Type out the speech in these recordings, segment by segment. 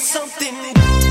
something.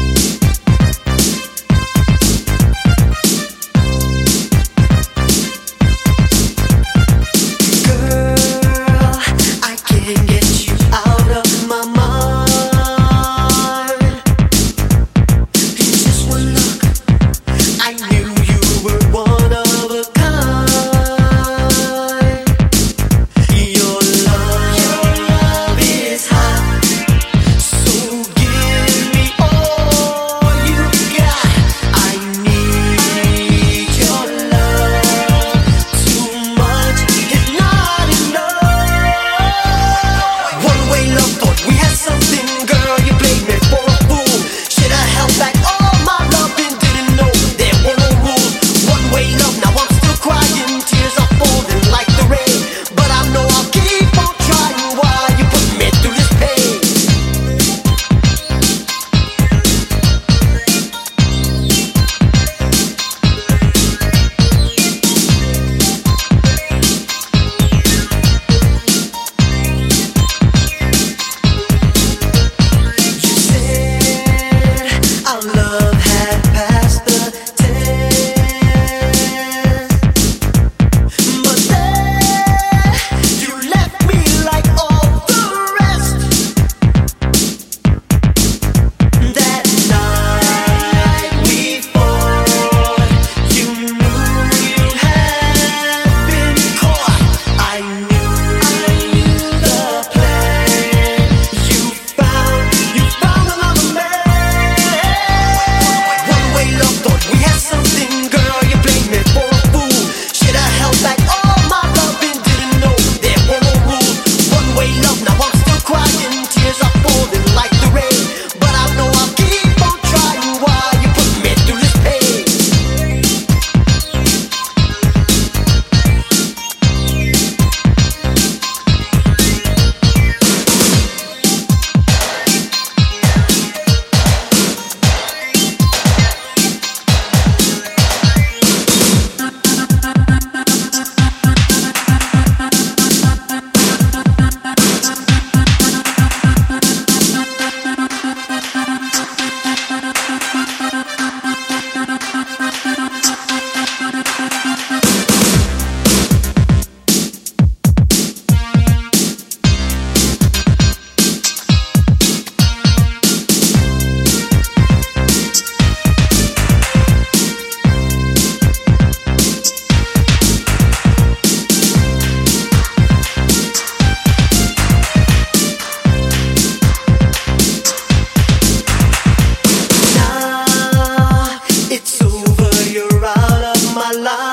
you're out of my life.